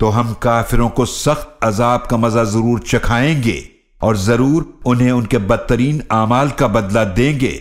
تو ہم کافروں کو سخت عذاب کا مزہ ضرور چکھائیں گے اور ضرور انہیں ان کے بدترین اعمال کا بدلہ دیں گے۔